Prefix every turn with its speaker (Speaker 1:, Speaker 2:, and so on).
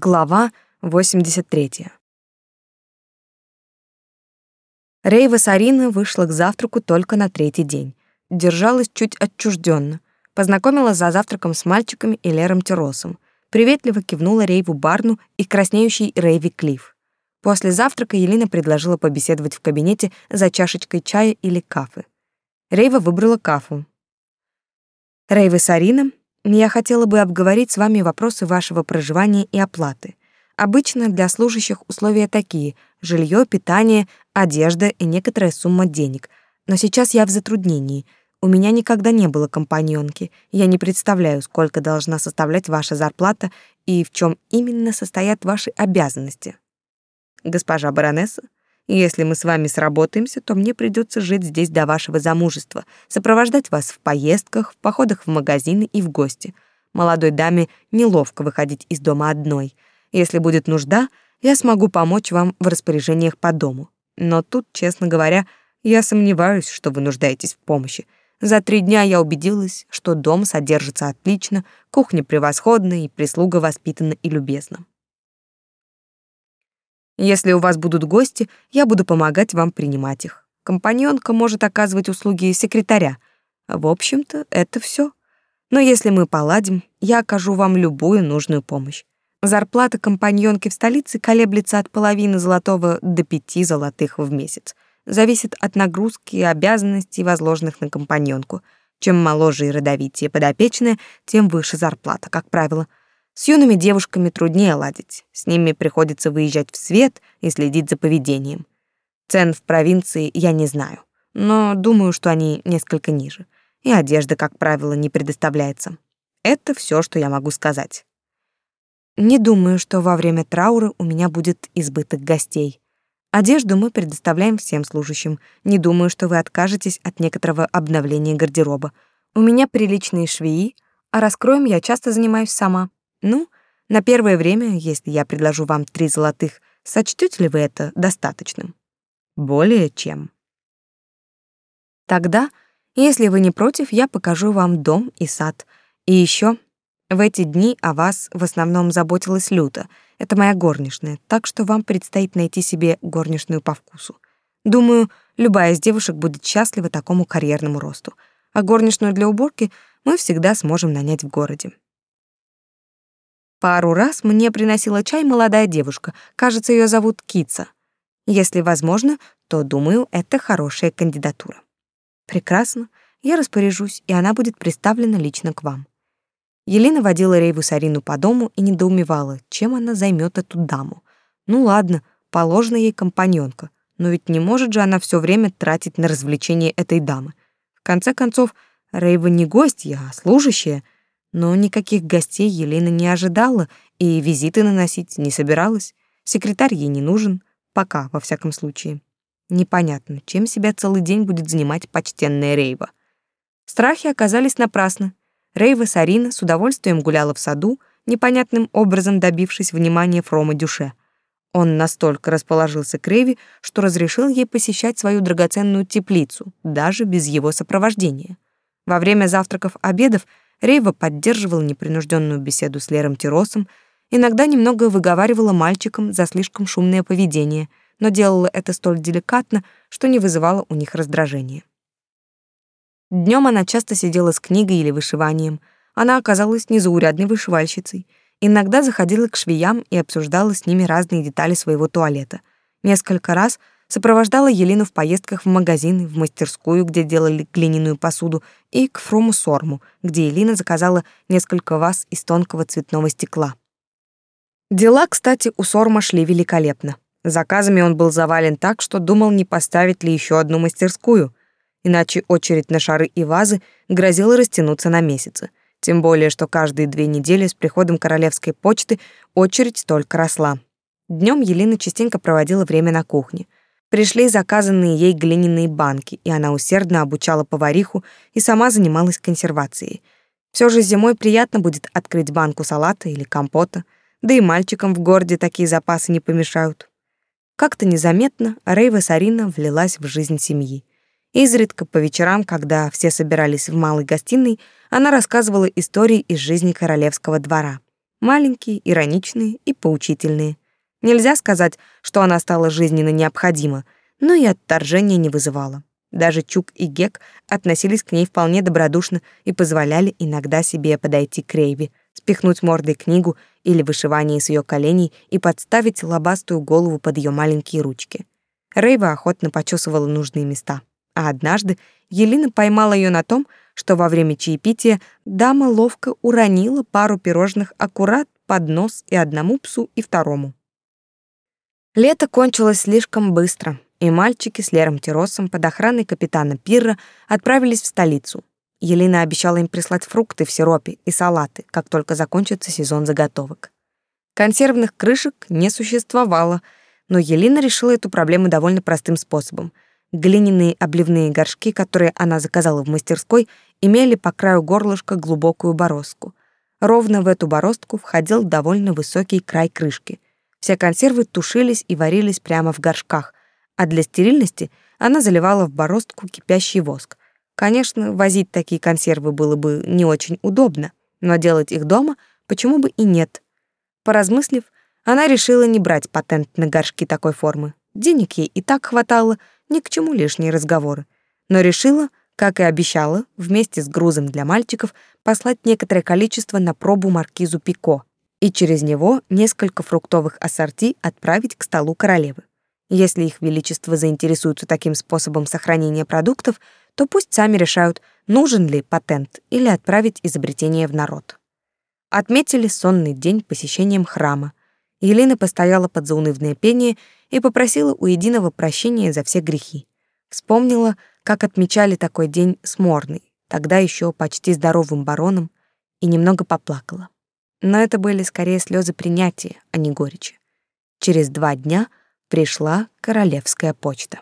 Speaker 1: Глава 83. Рейва Сарина вышла к завтраку только на третий день. Держалась чуть отчужденно. Познакомилась за завтраком с мальчиками и Лером Теросом. Приветливо кивнула Рейву Барну и краснеющей Рейви Клифф. После завтрака Елена предложила побеседовать в кабинете за чашечкой чая или кафе. Рейва выбрала кафу. Рейва Сарина я хотела бы обговорить с вами вопросы вашего проживания и оплаты. Обычно для служащих условия такие: жилье, питание, одежда и некоторая сумма денег. Но сейчас я в затруднении. У меня никогда не было компаньонки. Я не представляю, сколько должна составлять ваша зарплата и в чем именно состоят ваши обязанности. Госпожа баронесса, если мы с вами сработаемся, то мне придется жить здесь до вашего замужества, сопровождать вас в поездках, в походах в магазины и в гости. Молодой даме неловко выходить из дома одной. Если будет нужда, я смогу помочь вам в распоряжениях по дому. Но тут, честно говоря, я сомневаюсь, что вы нуждаетесь в помощи. За три дня я убедилась, что дом содержится отлично, кухня превосходная и прислуга воспитана и любезна. Если у вас будут гости, я буду помогать вам принимать их. Компаньонка может оказывать услуги секретаря. В общем-то, это все. Но если мы поладим, я окажу вам любую нужную помощь. Зарплата компаньонки в столице колеблется от половины золотого до пяти золотых в месяц. Зависит от нагрузки и обязанностей, возложенных на компаньонку. Чем моложе и родовитее подопечная, тем выше зарплата, как правило — с юными девушками труднее ладить. С ними приходится выезжать в свет и следить за поведением. Цен в провинции я не знаю, но думаю, что они несколько ниже. И одежда, как правило, не предоставляется. Это все, что я могу сказать. Не думаю, что во время траура у меня будет избыток гостей. Одежду мы предоставляем всем служащим. Не думаю, что вы откажетесь от некоторого обновления гардероба. У меня приличные швеи, а раскроем я часто занимаюсь сама. Ну, на первое время, если я предложу вам три золотых, сочтете ли вы это достаточным? Более чем. Тогда, если вы не против, я покажу вам дом и сад. И еще в эти дни о вас в основном заботилась Люта. Это моя горничная, так что вам предстоит найти себе горничную по вкусу. Думаю, любая из девушек будет счастлива такому карьерному росту. А горничную для уборки мы всегда сможем нанять в городе. Пару раз мне приносила чай молодая девушка, кажется, ее зовут Кица. Если возможно, то, думаю, это хорошая кандидатура. Прекрасно, я распоряжусь, и она будет представлена лично к вам. Елена водила Рейву Сарину по дому и недоумевала, чем она займет эту даму. Ну ладно, положена ей компаньонка, но ведь не может же она все время тратить на развлечение этой дамы. В конце концов, Рейва не гостья, а служащая — но никаких гостей Елена не ожидала и визиты наносить не собиралась. Секретарь ей не нужен, пока, во всяком случае. Непонятно, чем себя целый день будет занимать почтенная Рейва. Страхи оказались напрасны. Рейва Сарина с удовольствием гуляла в саду, непонятным образом добившись внимания Фрома Дюше. Он настолько расположился к Рейве, что разрешил ей посещать свою драгоценную теплицу, даже без его сопровождения. Во время завтраков-обедов Рейва поддерживала непринужденную беседу с Лером Тиросом, иногда немного выговаривала мальчикам за слишком шумное поведение, но делала это столь деликатно, что не вызывало у них раздражения. Днем она часто сидела с книгой или вышиванием. Она оказалась незаурядной вышивальщицей. Иногда заходила к швеям и обсуждала с ними разные детали своего туалета. Несколько раз — сопровождала Елену в поездках в магазины, в мастерскую, где делали глиняную посуду, и к Фрому Сорму, где Елена заказала несколько ваз из тонкого цветного стекла. Дела, кстати, у Сорма шли великолепно. Заказами он был завален так, что думал, не поставить ли еще одну мастерскую, иначе очередь на шары и вазы грозила растянуться на месяцы. Тем более, что каждые две недели с приходом королевской почты очередь только росла. Днем Елена частенько проводила время на кухне — Пришли заказанные ей глиняные банки, и она усердно обучала повариху и сама занималась консервацией. Все же зимой приятно будет открыть банку салата или компота, да и мальчикам в городе такие запасы не помешают. Как-то незаметно Рейва Сарина влилась в жизнь семьи. Изредка по вечерам, когда все собирались в малой гостиной, она рассказывала истории из жизни королевского двора. Маленькие, ироничные и поучительные. Нельзя сказать, что она стала жизненно необходима, но и отторжения не вызывала. Даже Чук и Гек относились к ней вполне добродушно и позволяли иногда себе подойти к Рейве, спихнуть мордой книгу или вышивание с ее коленей и подставить лобастую голову под ее маленькие ручки. Рейва охотно почесывала нужные места. А однажды Елена поймала ее на том, что во время чаепития дама ловко уронила пару пирожных аккурат под нос и одному псу, и второму. Лето кончилось слишком быстро, и мальчики с Лером Тиросом под охраной капитана Пирра отправились в столицу. Елена обещала им прислать фрукты в сиропе и салаты, как только закончится сезон заготовок. Консервных крышек не существовало, но Елена решила эту проблему довольно простым способом. Глиняные обливные горшки, которые она заказала в мастерской, имели по краю горлышка глубокую бороздку. Ровно в эту бороздку входил довольно высокий край крышки. Все консервы тушились и варились прямо в горшках, а для стерильности она заливала в бороздку кипящий воск. Конечно, возить такие консервы было бы не очень удобно, но делать их дома почему бы и нет. Поразмыслив, она решила не брать патент на горшки такой формы. Денег ей и так хватало, ни к чему лишние разговоры. Но решила, как и обещала, вместе с грузом для мальчиков послать некоторое количество на пробу маркизу Пико и через него несколько фруктовых ассорти отправить к столу королевы. Если их величество заинтересуются таким способом сохранения продуктов, то пусть сами решают, нужен ли патент или отправить изобретение в народ. Отметили сонный день посещением храма. Елена постояла под заунывное пение и попросила у единого прощения за все грехи. Вспомнила, как отмечали такой день с Морной, тогда еще почти здоровым бароном, и немного поплакала. Но это были скорее слезы принятия, а не горечи. Через два дня пришла королевская почта.